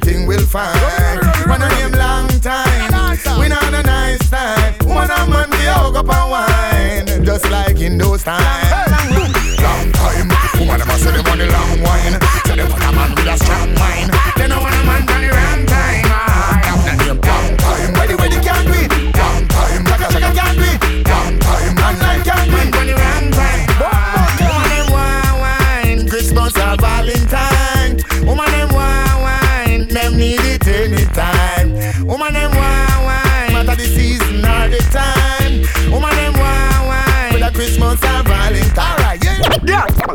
everything will fine. When I name long time, we not a nice time. Woman and man, we hug up and wine, just like in those times. anytime. Woman, them wine, wine. Matter the season or the time. Woman, them wine, wine. For Whether Christmas or